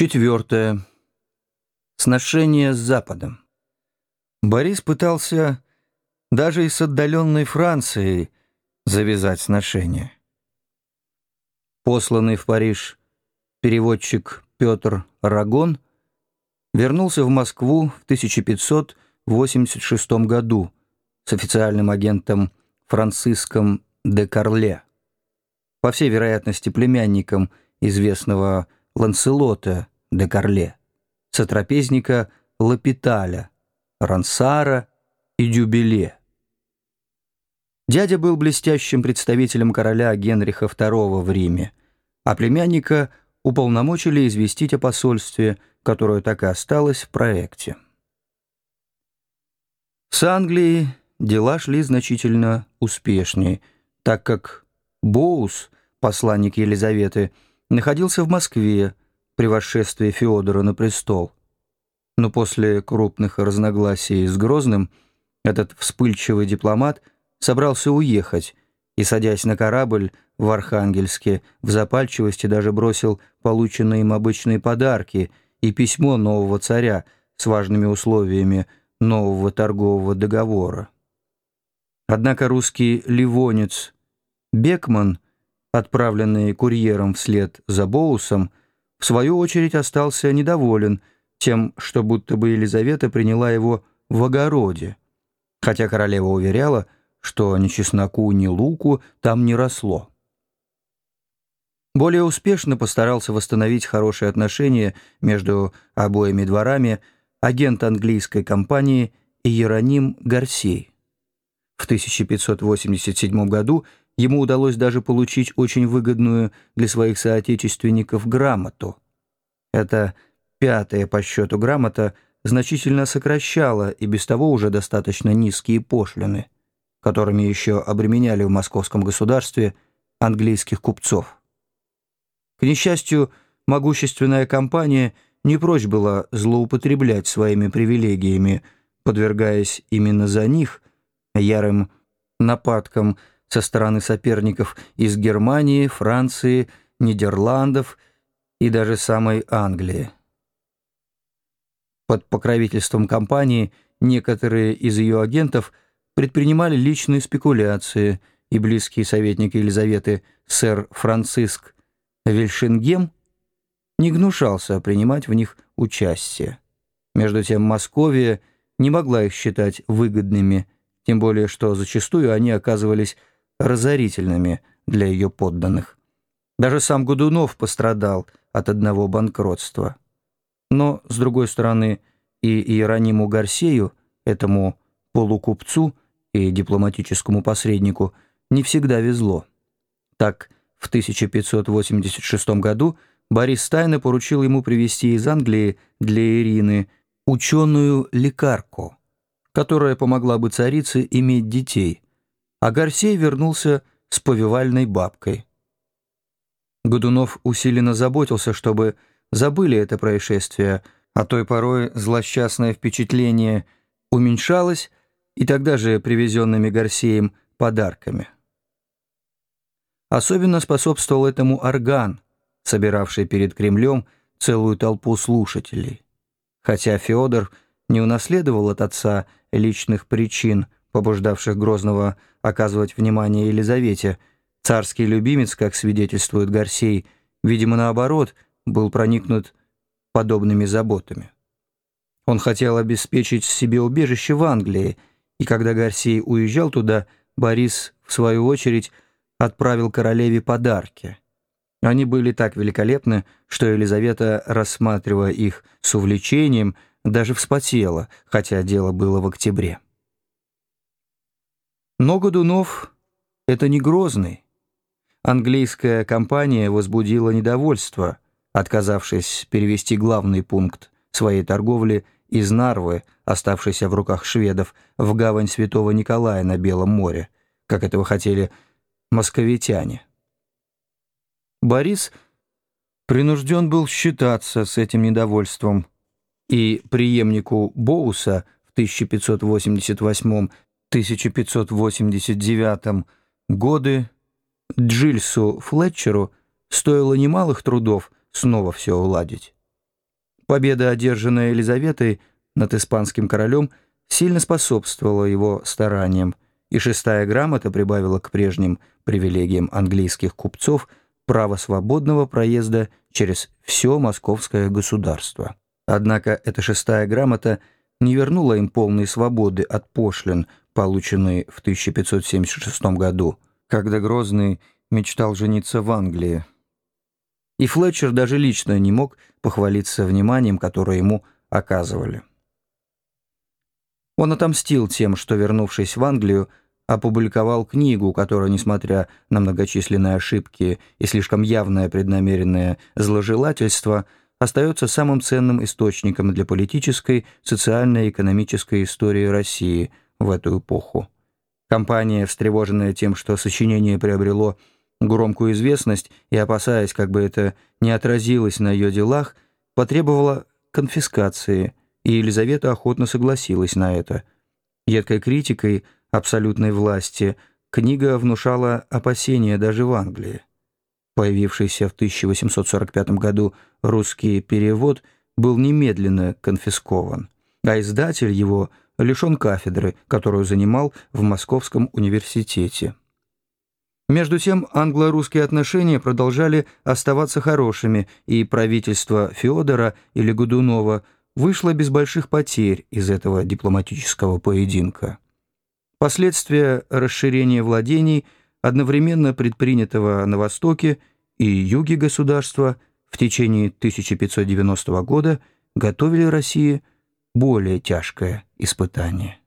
Четвертое. Сношение с Западом. Борис пытался даже и с отдаленной Францией завязать сношение. Посланный в Париж переводчик Петр Рагон вернулся в Москву в 1586 году с официальным агентом Франциском де Карле, по всей вероятности племянником известного Ланселота де Карле, сотрапезника Лапиталя, Рансара и Дюбеле. Дядя был блестящим представителем короля Генриха II в Риме, а племянника уполномочили известить о посольстве, которое так и осталось в проекте. С Англией дела шли значительно успешнее, так как Боус, посланник Елизаветы, находился в Москве при восшествии Феодора на престол. Но после крупных разногласий с Грозным этот вспыльчивый дипломат собрался уехать и, садясь на корабль в Архангельске, в запальчивости даже бросил полученные им обычные подарки и письмо нового царя с важными условиями нового торгового договора. Однако русский ливонец Бекман – отправленный курьером вслед за Боусом, в свою очередь остался недоволен тем, что будто бы Елизавета приняла его в огороде, хотя королева уверяла, что ни чесноку, ни луку там не росло. Более успешно постарался восстановить хорошие отношения между обоими дворами агент английской компании Иероним Гарсей. В 1587 году Ему удалось даже получить очень выгодную для своих соотечественников грамоту. Эта пятая по счету грамота значительно сокращала и без того уже достаточно низкие пошлины, которыми еще обременяли в московском государстве английских купцов. К несчастью, могущественная компания не прочь была злоупотреблять своими привилегиями, подвергаясь именно за них ярым нападкам со стороны соперников из Германии, Франции, Нидерландов и даже самой Англии. Под покровительством компании некоторые из ее агентов предпринимали личные спекуляции, и близкий советник Елизаветы сэр Франциск Вильшингем не гнушался принимать в них участие. Между тем Московия не могла их считать выгодными, тем более что зачастую они оказывались разорительными для ее подданных. Даже сам Годунов пострадал от одного банкротства. Но, с другой стороны, и Иерониму Гарсею, этому полукупцу и дипломатическому посреднику, не всегда везло. Так, в 1586 году Борис тайно поручил ему привезти из Англии для Ирины ученую-лекарку, которая помогла бы царице иметь детей – а Гарсей вернулся с повивальной бабкой. Годунов усиленно заботился, чтобы забыли это происшествие, а той порой злосчастное впечатление уменьшалось, и тогда же привезенными Гарсеем подарками. Особенно способствовал этому орган, собиравший перед Кремлем целую толпу слушателей. Хотя Феодор не унаследовал от отца личных причин – побуждавших Грозного оказывать внимание Елизавете. Царский любимец, как свидетельствует Гарсей, видимо, наоборот, был проникнут подобными заботами. Он хотел обеспечить себе убежище в Англии, и когда Гарсей уезжал туда, Борис, в свою очередь, отправил королеве подарки. Они были так великолепны, что Елизавета, рассматривая их с увлечением, даже вспотела, хотя дело было в октябре. Но Годунов — это не Грозный. Английская компания возбудила недовольство, отказавшись перевести главный пункт своей торговли из Нарвы, оставшейся в руках шведов, в гавань Святого Николая на Белом море, как этого хотели московитяне. Борис принужден был считаться с этим недовольством, и преемнику Боуса в 1588 1589 годы Джильсу Флетчеру стоило немалых трудов снова все уладить. Победа, одержанная Елизаветой над испанским королем, сильно способствовала его стараниям, и шестая грамота прибавила к прежним привилегиям английских купцов право свободного проезда через все московское государство. Однако эта шестая грамота не вернула им полной свободы от пошлин, полученной в 1576 году, когда Грозный мечтал жениться в Англии. И Флетчер даже лично не мог похвалиться вниманием, которое ему оказывали. Он отомстил тем, что, вернувшись в Англию, опубликовал книгу, которая, несмотря на многочисленные ошибки и слишком явное преднамеренное зложелательство, остается самым ценным источником для политической, социальной и экономической истории России в эту эпоху. Компания, встревоженная тем, что сочинение приобрело громкую известность и опасаясь, как бы это не отразилось на ее делах, потребовала конфискации, и Елизавета охотно согласилась на это. Едкой критикой абсолютной власти книга внушала опасения даже в Англии. Появившийся в 1845 году русский перевод был немедленно конфискован, а издатель его лишен кафедры, которую занимал в Московском университете. Между тем англо-русские отношения продолжали оставаться хорошими, и правительство Федора или Годунова вышло без больших потерь из этого дипломатического поединка. Последствия расширения владений, одновременно предпринятого на востоке и юге государства в течение 1590 года, готовили России более тяжкое испытание.